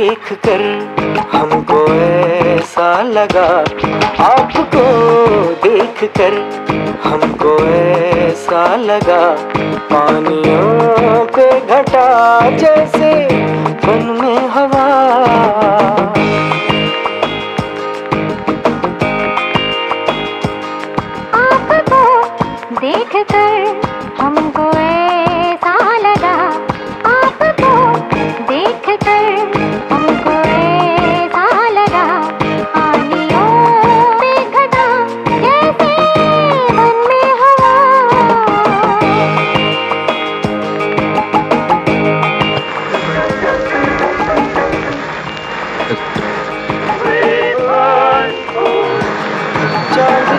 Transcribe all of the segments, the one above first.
देख कर हमको ऐसा लगा। आपको देख कर हमको ऐसा लगा। पानियों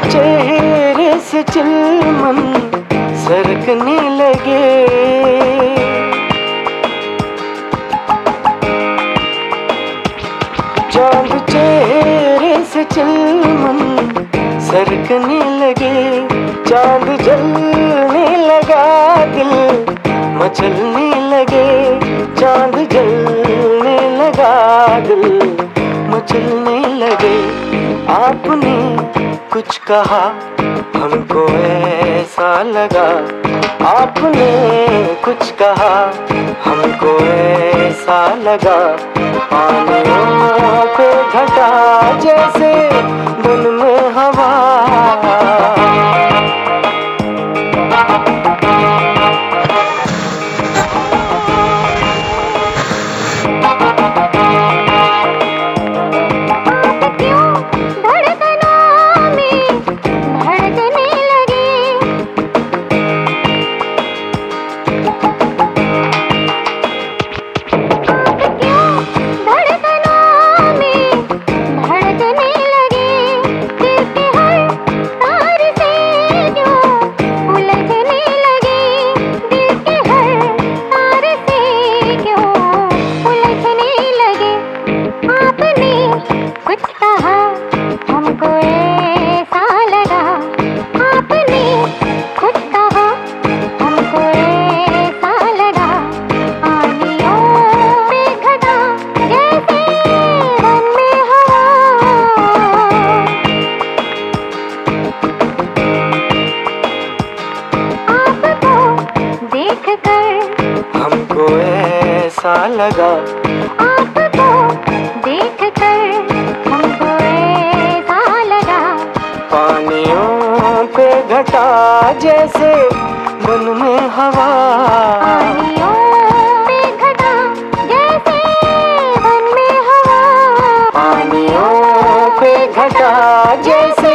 चेहरे से चिलमन सरकने लगे। चाँद चेहरे से चिलमन सरकने लगे। चाँद जलने लगा दिल, मचलने लगे। चाँद जलने लगा दिल, मचलने लगे। आपने कुछ कहा हमको ऐसा लगा। आपने कुछ कहा हमको ऐसा लगा। पानियों सा लगा। आपको तो देख कर हमको ऐसा लगा। पानियों पे घटा जैसे मन में हवा। घटा जैसे